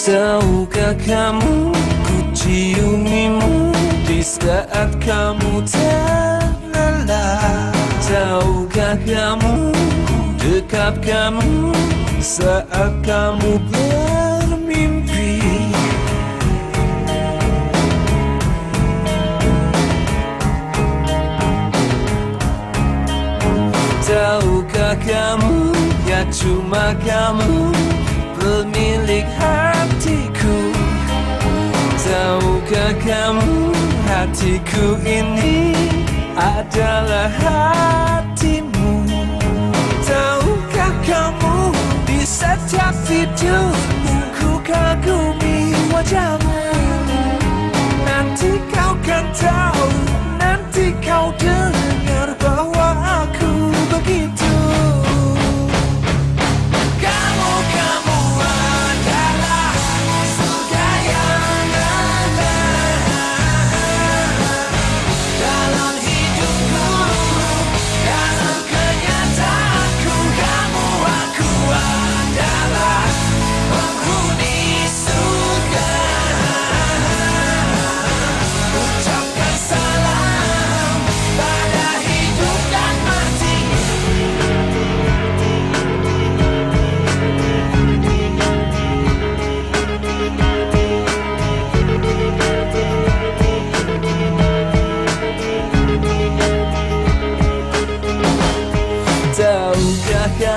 Tahukah kamu ku ciumimu di saat kamu terlelah? Tahukah kamu ku kamu saat kamu bermimpi? Tahukah kamu ya cuma kamu hatiku ini adalah hatimu. Tahukah kamu di setiap tidurmu ku kagumi wajahmu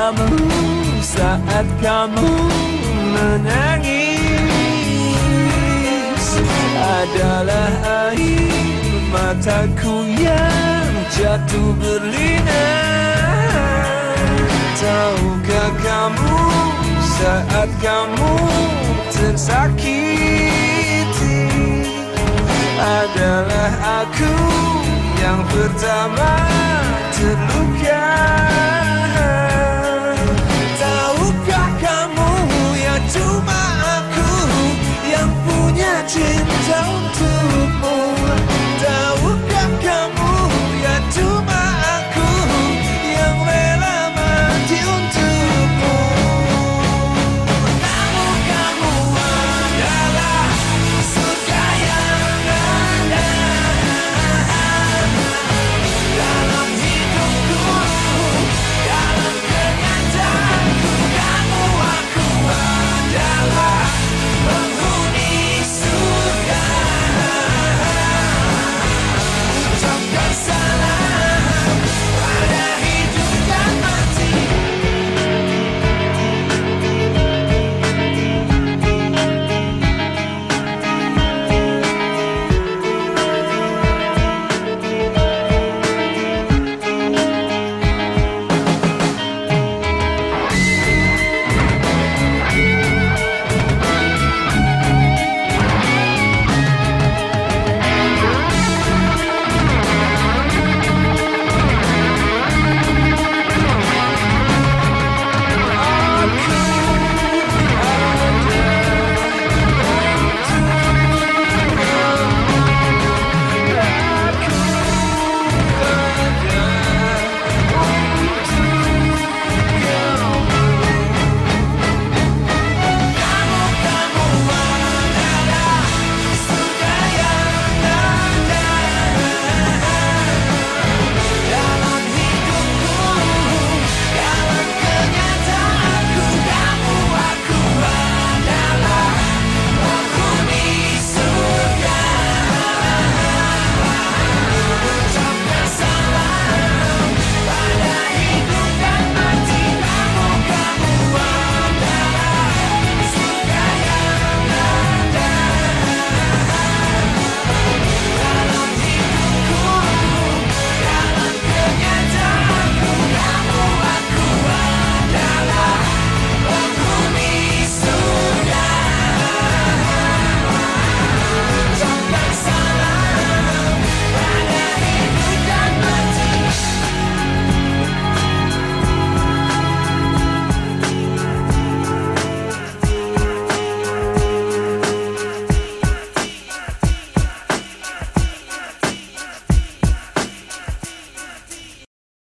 kamu saat kamu menangis. Adalah air mataku yang jatuh berlinang Tahukah kamu saat kamu tersakiti? Adalah aku yang pertama terluka my chin down to